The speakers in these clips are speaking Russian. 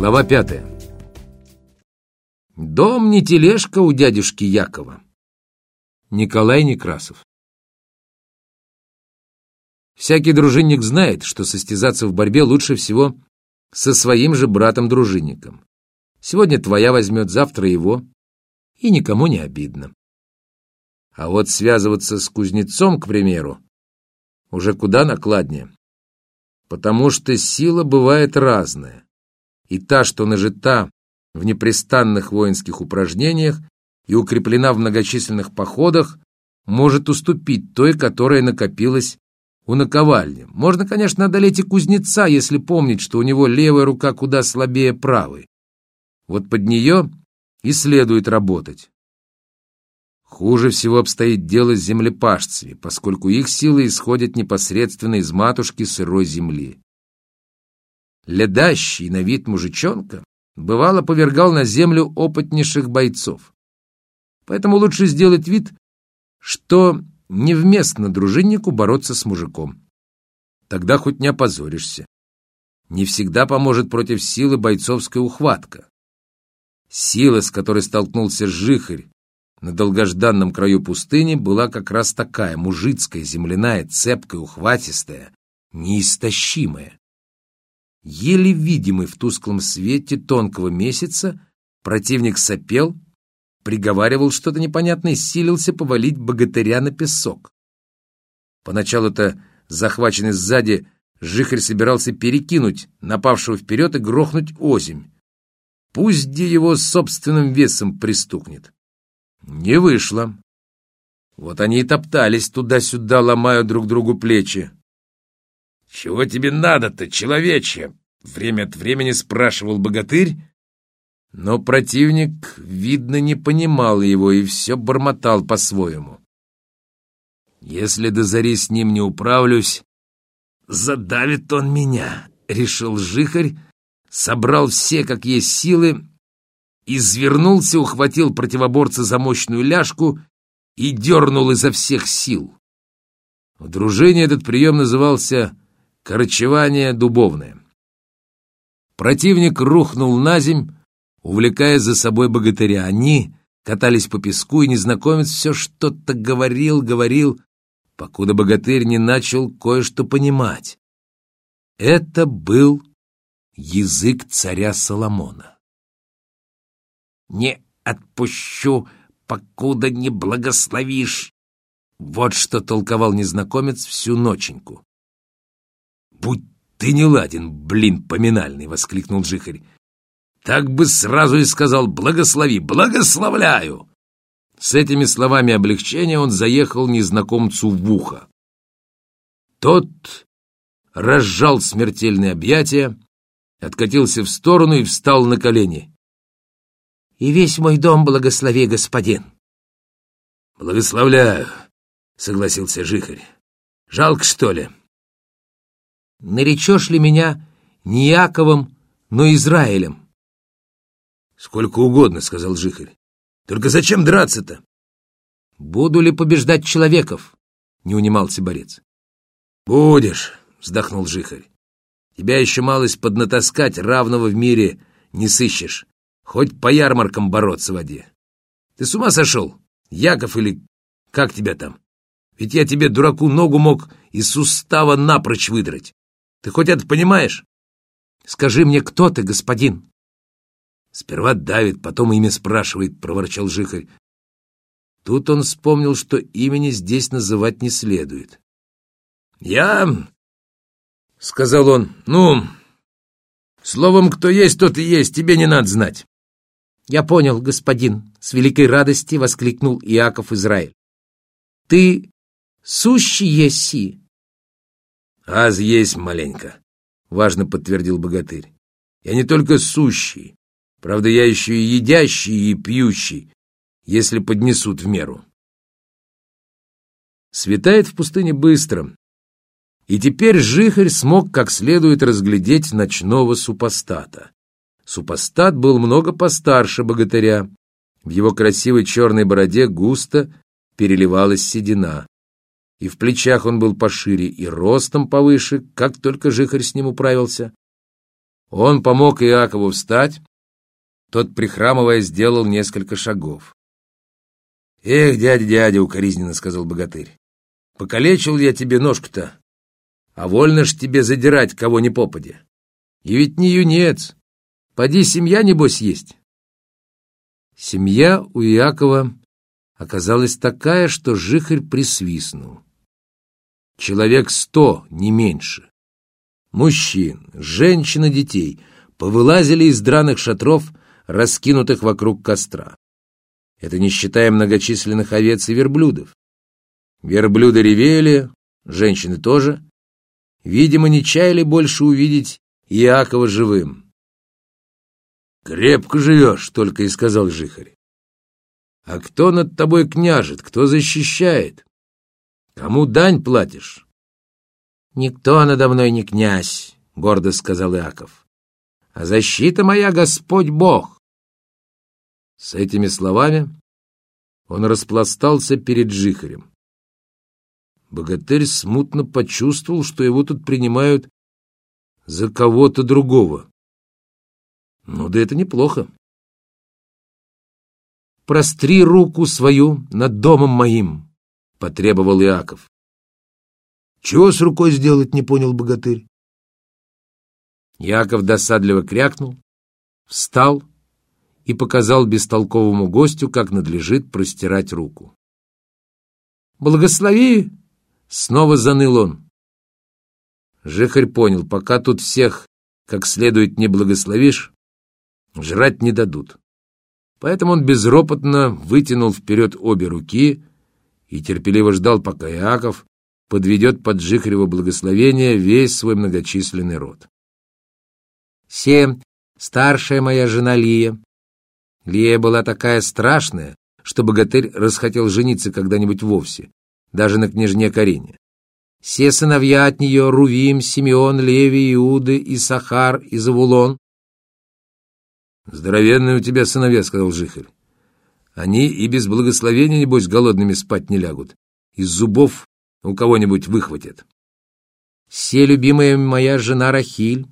Глава пятая. Дом не тележка у дядюшки Якова. Николай Некрасов. Всякий дружинник знает, что состязаться в борьбе лучше всего со своим же братом-дружинником. Сегодня твоя возьмет, завтра его, и никому не обидно. А вот связываться с кузнецом, к примеру, уже куда накладнее, потому что сила бывает разная и та, что нажита в непрестанных воинских упражнениях и укреплена в многочисленных походах, может уступить той, которая накопилась у наковальни. Можно, конечно, одолеть и кузнеца, если помнить, что у него левая рука куда слабее правой. Вот под нее и следует работать. Хуже всего обстоит дело с землепашцами, поскольку их силы исходят непосредственно из матушки сырой земли ледащий на вид мужичонка, бывало повергал на землю опытнейших бойцов. Поэтому лучше сделать вид, что невместно дружиннику бороться с мужиком. Тогда хоть не опозоришься. Не всегда поможет против силы бойцовская ухватка. Сила, с которой столкнулся Жихарь на долгожданном краю пустыни, была как раз такая, мужицкая, земляная, цепкая, ухватистая, неистощимая. Еле видимый в тусклом свете тонкого месяца, противник сопел, приговаривал что-то непонятное силился повалить богатыря на песок. Поначалу-то, захваченный сзади, Жихарь собирался перекинуть напавшего вперед и грохнуть озимь. Пусть где его собственным весом пристукнет. Не вышло. Вот они и топтались туда-сюда, ломая друг другу плечи. «Чего тебе надо-то, человече?» — время от времени спрашивал богатырь, но противник, видно, не понимал его и все бормотал по-своему. «Если до зари с ним не управлюсь, задавит он меня», — решил жихарь, собрал все, как есть силы, извернулся, ухватил противоборца за мощную ляжку и дернул изо всех сил. В дружине этот прием назывался Корчевание дубовное. Противник рухнул на земь, увлекая за собой богатыря. Они катались по песку, и незнакомец все что-то говорил, говорил, покуда богатырь не начал кое-что понимать. Это был язык царя Соломона. «Не отпущу, покуда не благословишь!» Вот что толковал незнакомец всю ноченьку. «Будь ты не ладен, блин, поминальный!» — воскликнул Жихарь. «Так бы сразу и сказал «благослови, благословляю!» С этими словами облегчения он заехал незнакомцу в ухо. Тот разжал смертельные объятия, откатился в сторону и встал на колени. «И весь мой дом благослови, господин!» «Благословляю!» — согласился Жихарь. «Жалко, что ли?» Наречешь ли меня не Яковом, но Израилем? — Сколько угодно, — сказал Жихарь. — Только зачем драться-то? — Буду ли побеждать человеков? — не унимался борец. — Будешь, — вздохнул Жихарь. — Тебя еще малость поднатаскать, равного в мире не сыщешь. Хоть по ярмаркам бороться в воде. Ты с ума сошел? Яков или как тебя там? Ведь я тебе, дураку, ногу мог из сустава напрочь выдрать. Ты хоть это понимаешь? Скажи мне, кто ты, господин?» Сперва давит, потом имя спрашивает, — проворчал Жихарь. Тут он вспомнил, что имени здесь называть не следует. «Я...» — сказал он. «Ну, словом, кто есть, тот и есть, тебе не надо знать». «Я понял, господин», — с великой радости воскликнул Иаков Израиль. «Ты сущий еси, «Аз есть маленько», — важно подтвердил богатырь. «Я не только сущий, правда, я еще и едящий и пьющий, если поднесут в меру». Светает в пустыне быстро, и теперь Жихарь смог как следует разглядеть ночного супостата. Супостат был много постарше богатыря. В его красивой черной бороде густо переливалась седина и в плечах он был пошире, и ростом повыше, как только жихарь с ним управился. Он помог Иакову встать, тот, прихрамывая, сделал несколько шагов. «Эх, дядя, дядя!» — укоризненно сказал богатырь. «Покалечил я тебе ножку-то, а вольно ж тебе задирать, кого ни попадя. И ведь не юнец, поди семья, небось, есть». Семья у Иакова оказалась такая, что жихарь присвистнул. Человек сто, не меньше. Мужчин, женщин и детей повылазили из драных шатров, раскинутых вокруг костра. Это не считая многочисленных овец и верблюдов. Верблюды ревели, женщины тоже. Видимо, не чаяли больше увидеть Иакова живым. «Крепко живешь», — только и сказал Жихарь. «А кто над тобой княжит, кто защищает? Кому дань платишь?» «Никто надо мной не князь», — гордо сказал Иаков. «А защита моя Господь Бог. С этими словами он распластался перед Жихарем. Богатырь смутно почувствовал, что его тут принимают за кого-то другого. Ну да это неплохо. «Простри руку свою над домом моим», — потребовал Иаков. «Чего с рукой сделать?» — не понял богатырь. Яков досадливо крякнул, встал и показал бестолковому гостю, как надлежит простирать руку. «Благослови!» — снова заныл он. Жихарь понял, пока тут всех как следует не благословишь, жрать не дадут. Поэтому он безропотно вытянул вперед обе руки и терпеливо ждал, пока Иаков подведет под Жихарево благословение весь свой многочисленный род. «Семь, старшая моя жена Лия, Лия была такая страшная, что богатырь расхотел жениться когда-нибудь вовсе, даже на княжне Карине. Все сыновья от нее — Рувим, Симеон, Леви, Иуды, Исахар и Завулон. «Здоровенные у тебя сыновья», — сказал Жихарь. «Они и без благословения, небось, голодными спать не лягут. Из зубов у кого-нибудь выхватят». «Все любимая моя жена Рахиль».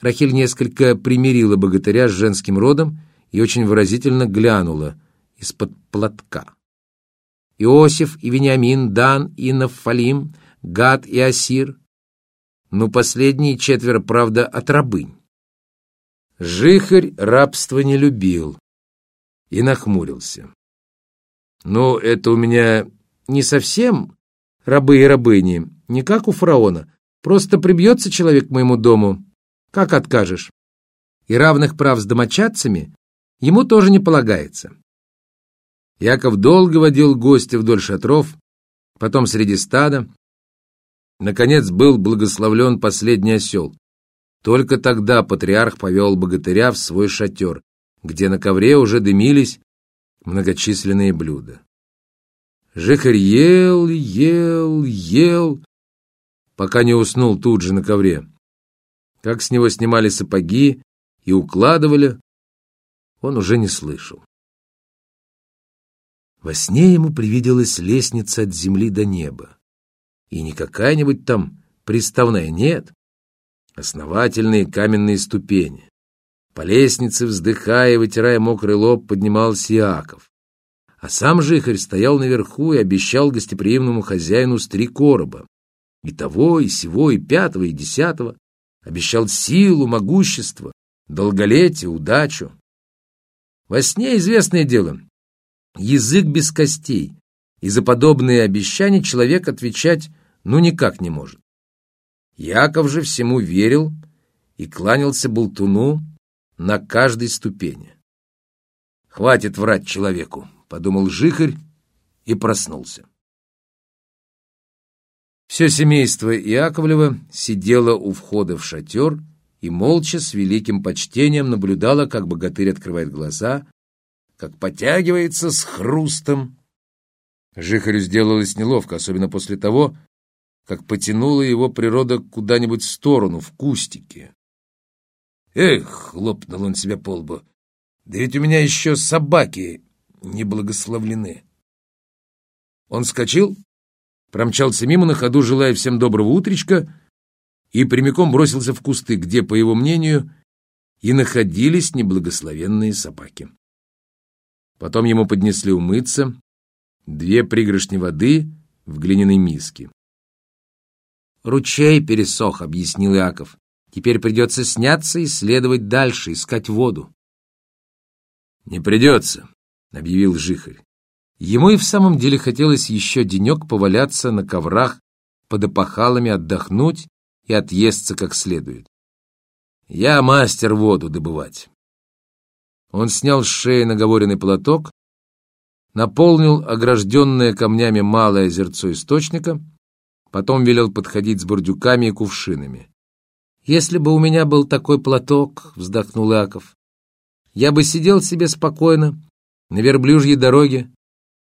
Рахиль несколько примирила богатыря с женским родом и очень выразительно глянула из-под платка. Иосиф и Вениамин, Дан и Нафалим, Гад и Асир. Ну, последние четверо, правда, от рабынь. Жихарь рабство не любил и нахмурился. «Ну, это у меня не совсем рабы и рабыни, не как у фараона. Просто прибьется человек к моему дому. Как откажешь? И равных прав с домочадцами ему тоже не полагается. Яков долго водил гостя вдоль шатров, потом среди стада. Наконец был благословлен последний осел. Только тогда патриарх повел богатыря в свой шатер, где на ковре уже дымились многочисленные блюда. Жихарь ел, ел, ел, пока не уснул тут же на ковре. Как с него снимали сапоги и укладывали, он уже не слышал. Во сне ему привиделась лестница от земли до неба. И не какая-нибудь там приставная, нет. Основательные каменные ступени. По лестнице, вздыхая и вытирая мокрый лоб, поднимался Иаков. А сам жихарь стоял наверху и обещал гостеприимному хозяину с три короба. И того, и сего, и пятого, и десятого. Обещал силу, могущество, долголетие, удачу. Во сне известное дело. Язык без костей. И за подобные обещания человек отвечать ну никак не может. Яков же всему верил и кланялся болтуну на каждой ступени. «Хватит врать человеку», — подумал Жихарь и проснулся. Все семейство Иаковлева сидело у входа в шатер и молча с великим почтением наблюдала, как богатырь открывает глаза, как потягивается с хрустом. Жихарю сделалось неловко, особенно после того, как потянула его природа куда-нибудь в сторону, в кустике. «Эх!» — хлопнул он себя по лбу. «Да ведь у меня еще собаки не благословлены!» Он вскочил, промчался мимо на ходу, желая всем доброго утречка, и прямиком бросился в кусты, где, по его мнению, и находились неблагословенные собаки. Потом ему поднесли умыться, две пригоршни воды в глиняной миске. «Ручей пересох», — объяснил Иаков. «Теперь придется сняться и следовать дальше, искать воду». «Не придется», — объявил Жихарь. Ему и в самом деле хотелось еще денек поваляться на коврах под опахалами, отдохнуть и отъесться как следует. «Я мастер воду добывать». Он снял с шеи наговоренный платок, наполнил огражденное камнями малое озерцо источника, потом велел подходить с бурдюками и кувшинами. «Если бы у меня был такой платок», — вздохнул Иаков, — «я бы сидел себе спокойно на верблюжьей дороге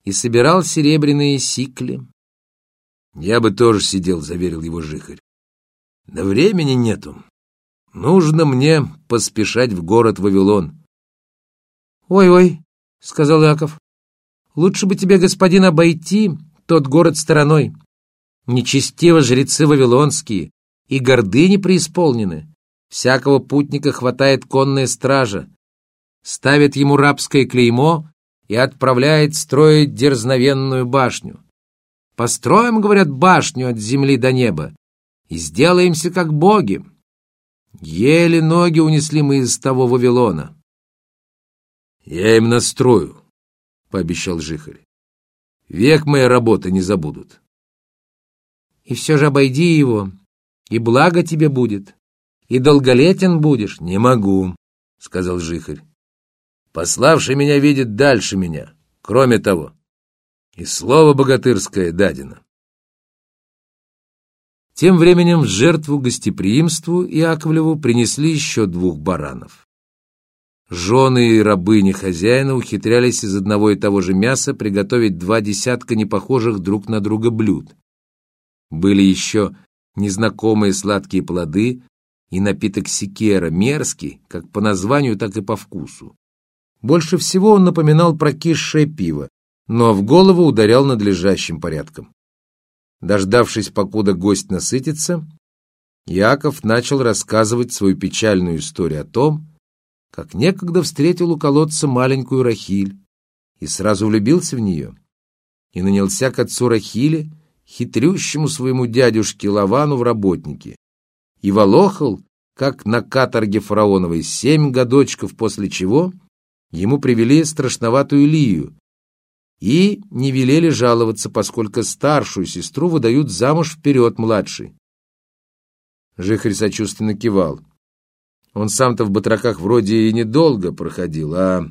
и собирал серебряные сикли». «Я бы тоже сидел», — заверил его Жихарь. «Да времени нету. Нужно мне поспешать в город Вавилон». «Ой-ой», — сказал Иаков, — «лучше бы тебе, господин, обойти тот город стороной. Нечестиво жрецы вавилонские и гордыни преисполнены. Всякого путника хватает конная стража, ставит ему рабское клеймо и отправляет строить дерзновенную башню. Построим, говорят, башню от земли до неба и сделаемся как боги. Еле ноги унесли мы из того Вавилона. «Я им настрою», — пообещал Жихарь. «Век моей работы не забудут». «И все же обойди его, и благо тебе будет, и долголетен будешь». «Не могу», — сказал Жихарь. «Пославший меня видит дальше меня. Кроме того, и слово богатырское дадено». Тем временем в жертву гостеприимству Иаковлеву принесли еще двух баранов. Жены и рабыни хозяина ухитрялись из одного и того же мяса приготовить два десятка непохожих друг на друга блюд. Были еще незнакомые сладкие плоды и напиток секера, мерзкий, как по названию, так и по вкусу. Больше всего он напоминал прокисшее пиво, но в голову ударял надлежащим порядком. Дождавшись, покуда гость насытится, Яков начал рассказывать свою печальную историю о том, как некогда встретил у колодца маленькую Рахиль и сразу влюбился в нее, и нанялся к отцу Рахиле, хитрющему своему дядюшке Лавану в работники, и волохал, как на каторге фараоновой, семь годочков, после чего ему привели страшноватую Лию и не велели жаловаться, поскольку старшую сестру выдают замуж вперед младшей. Жихарь сочувственно кивал. Он сам-то в батраках вроде и недолго проходил, а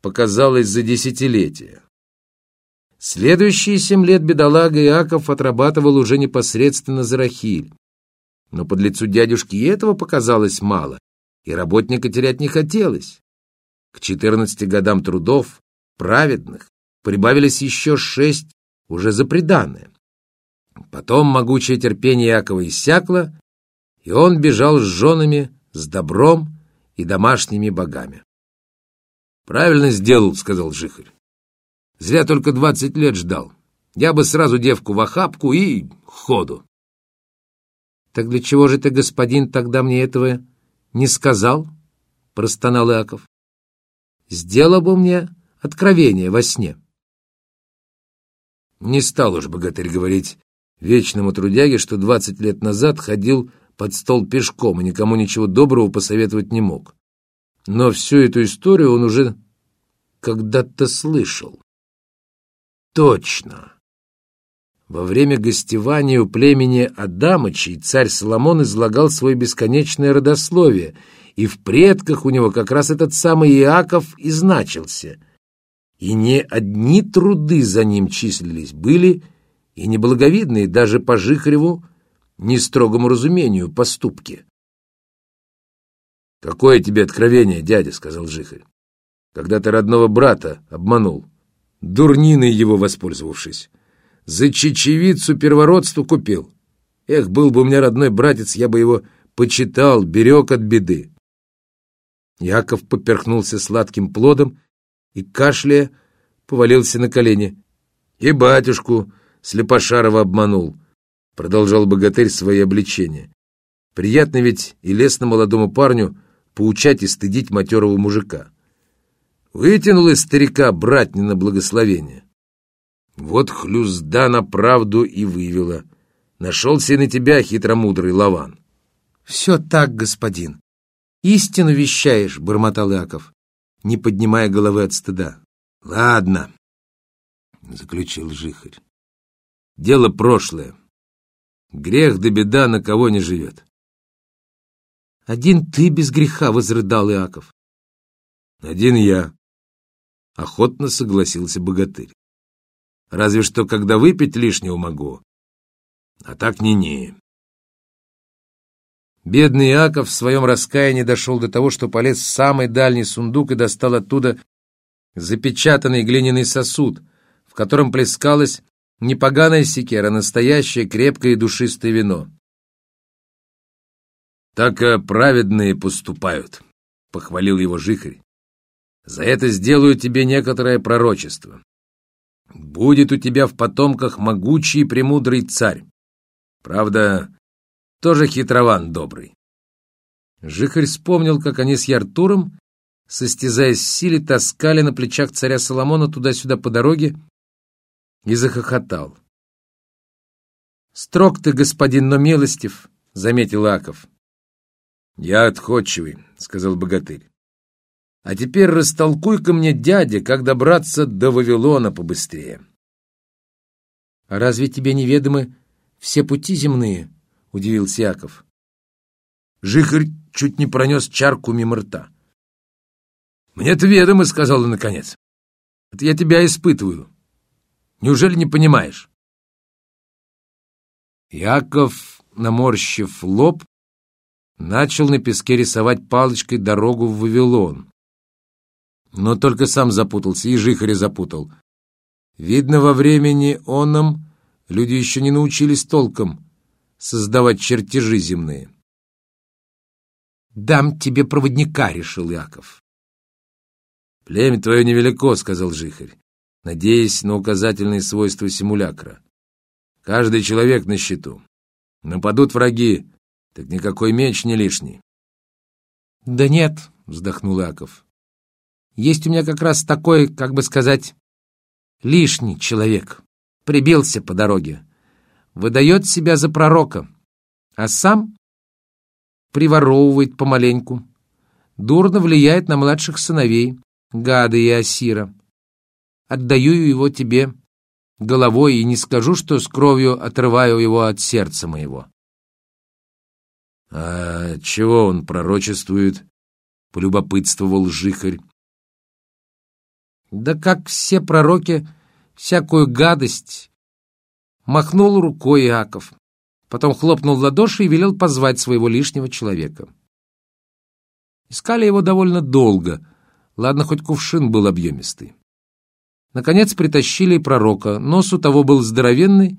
показалось за десятилетия. Следующие семь лет бедолага Иаков отрабатывал уже непосредственно за Рахиль. Но под лицу дядюшки и этого показалось мало, и работника терять не хотелось. К четырнадцати годам трудов, праведных, прибавились еще шесть уже за приданное. Потом могучее терпение Иакова иссякло, и он бежал с женами с добром и домашними богами. «Правильно сделал», — сказал Жихарь. «Зря только двадцать лет ждал. Я бы сразу девку в охапку и ходу». «Так для чего же ты, господин, тогда мне этого не сказал?» — простонал Иаков. «Сделал бы мне откровение во сне». Не стал уж богатырь говорить вечному трудяге, что двадцать лет назад ходил под стол пешком и никому ничего доброго посоветовать не мог. Но всю эту историю он уже когда-то слышал. Точно. Во время гостевания у племени Адамычей царь Соломон излагал свое бесконечное родословие, и в предках у него как раз этот самый Иаков и значился. И не одни труды за ним числились, были и неблаговидные даже по Жихареву не строгому разумению поступки. «Какое тебе откровение, дядя?» — сказал Жихарь. «Когда ты родного брата обманул, дурниной его воспользовавшись. За чечевицу первородству купил. Эх, был бы у меня родной братец, я бы его почитал, берег от беды». Яков поперхнулся сладким плодом и, кашляя, повалился на колени. «И батюшку Слепошарова обманул», продолжал богатырь свои обличения. Приятно ведь и лестно молодому парню поучать и стыдить матерого мужика. Вытянул из старика братнина благословение. Вот хлюзда на правду и вывела. Нашелся и на тебя хитромудрый Лаван. — Все так, господин. Истину вещаешь, — бормотал Яков, не поднимая головы от стыда. — Ладно, — заключил Жихарь. — Дело прошлое. Грех да беда на кого не живет. — Один ты без греха, — возрыдал Иаков. — Один я, — охотно согласился богатырь. Разве что, когда выпить лишнего могу. А так не-не. Бедный Иаков в своем раскаянии дошел до того, что полез в самый дальний сундук и достал оттуда запечатанный глиняный сосуд, в котором плескалось не поганая секера, а настоящее крепкое и душистое вино. «Так праведные поступают», — похвалил его жихарь. «За это сделаю тебе некоторое пророчество. Будет у тебя в потомках могучий и премудрый царь. Правда, тоже хитрован добрый. Жихарь вспомнил, как они с Яртуром, состязаясь в силе, таскали на плечах царя Соломона туда-сюда по дороге и захохотал. «Строг ты, господин, но милостив», — заметил Аков. «Я отходчивый», — сказал богатырь. А теперь растолкуй-ка мне, дядя, как добраться до Вавилона побыстрее. — А разве тебе неведомы все пути земные? — удивился Яков. Жихарь чуть не пронес чарку мимо рта. — Мне-то ведомо, — сказал он наконец. — Это я тебя испытываю. Неужели не понимаешь? Яков, наморщив лоб, начал на песке рисовать палочкой дорогу в Вавилон. Но только сам запутался и жихаря запутал. Видно, во времени оном люди еще не научились толком создавать чертежи земные. «Дам тебе проводника», — решил Яков. «Племя твое невелико», — сказал жихарь, надеясь на указательные свойства симулякра. «Каждый человек на счету. Нападут враги, так никакой меч не лишний». «Да нет», — вздохнул Яков. Есть у меня как раз такой, как бы сказать, лишний человек. Прибился по дороге. Выдает себя за пророка, а сам приворовывает помаленьку. Дурно влияет на младших сыновей, Гада и Асира. Отдаю его тебе головой и не скажу, что с кровью отрываю его от сердца моего. — А чего он пророчествует? — полюбопытствовал Жихарь. Да как все пророки, всякую гадость. Махнул рукой Иаков. Потом хлопнул в ладоши и велел позвать своего лишнего человека. Искали его довольно долго. Ладно, хоть кувшин был объемистый. Наконец притащили и пророка. Нос у того был здоровенный,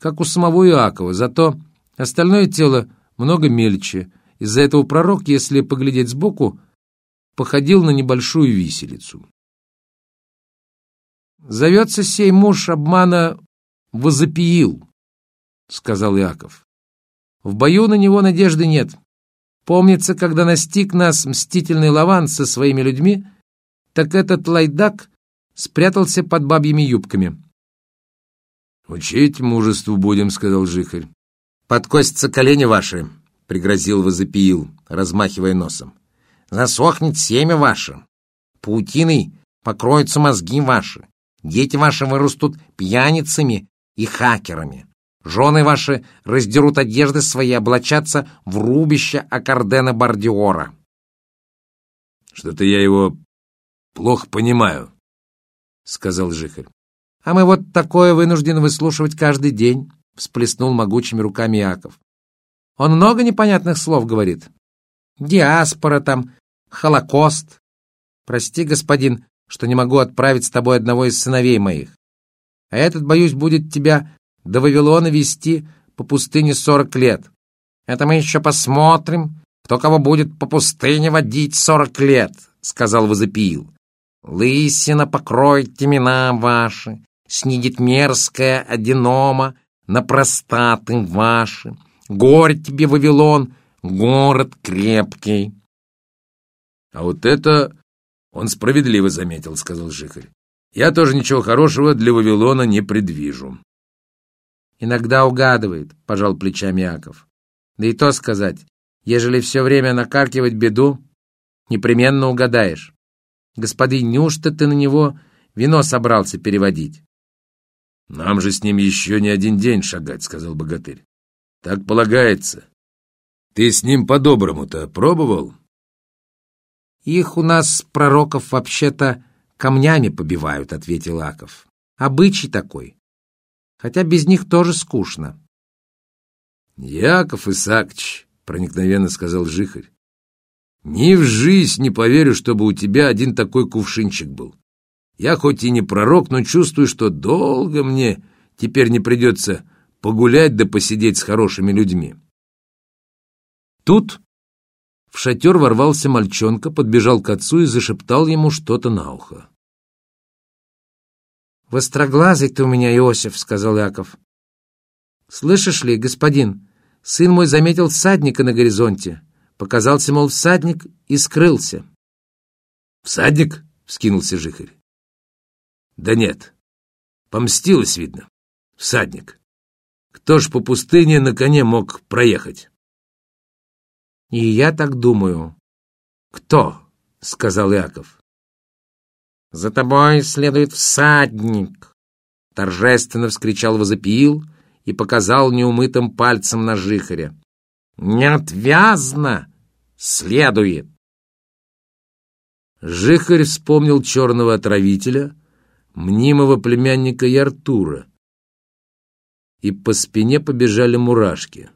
как у самого Иакова, зато остальное тело много мельче. Из-за этого пророк, если поглядеть сбоку, походил на небольшую виселицу. Зовется сей муж обмана Возопиил, — сказал Иаков. В бою на него надежды нет. Помнится, когда настиг нас мстительный Лаван со своими людьми, так этот лайдак спрятался под бабьими юбками. «Учить мужеству будем», — сказал Жихарь. «Подкосятся колени ваши», — пригрозил Возопиил, размахивая носом. «Засохнет семя ваше. Паутиной покроются мозги ваши. Дети ваши вырастут пьяницами и хакерами. Жены ваши раздерут одежды свои, облачатся в рубище Аккардена Бардиора. Что-то я его плохо понимаю, — сказал Жихарь. А мы вот такое вынуждены выслушивать каждый день, — всплеснул могучими руками Яков. Он много непонятных слов говорит. Диаспора там, Холокост. Прости, господин, что не могу отправить с тобой одного из сыновей моих. А этот, боюсь, будет тебя до Вавилона вести по пустыне сорок лет. Это мы еще посмотрим, кто кого будет по пустыне водить сорок лет, — сказал Возопиил. Лысина покроет темена ваши, снидет мерзкая одинома на простаты ваши. Горе тебе, Вавилон, город крепкий. А вот это он справедливо заметил, сказал Жихарь. Я тоже ничего хорошего для Вавилона не предвижу. Иногда угадывает, пожал плечами Яков. Да и то сказать, ежели все время накаркивать беду, непременно угадаешь. Господин, неужто ты на него вино собрался переводить? Нам же с ним еще не один день шагать, сказал богатырь. Так полагается. Ты с ним по-доброму-то пробовал? Их у нас, пророков, вообще-то камнями побивают, ответил Аков. Обычай такой. Хотя без них тоже скучно. Яков Исаакович, проникновенно сказал Жихарь, ни в жизнь не поверю, чтобы у тебя один такой кувшинчик был. Я хоть и не пророк, но чувствую, что долго мне теперь не придется погулять да посидеть с хорошими людьми. Тут в шатер ворвался мальчонка, подбежал к отцу и зашептал ему что-то на ухо. «Востроглазый ты у меня, Иосиф», — сказал Яков. «Слышишь ли, господин, сын мой заметил всадника на горизонте. Показался, мол, всадник и скрылся». «Всадник?» — вскинулся Жихарь. «Да нет, помстилось, видно. Всадник. Кто ж по пустыне на коне мог проехать?» И я так думаю. Кто? сказал Яков. За тобой следует всадник, торжественно вскричал Возопиил и показал неумытым пальцем на жихаря. Неотвязно следует. Жихарь вспомнил черного отравителя, мнимого племянника Яртура, и по спине побежали мурашки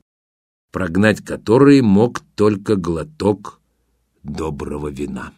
прогнать которые мог только глоток доброго вина.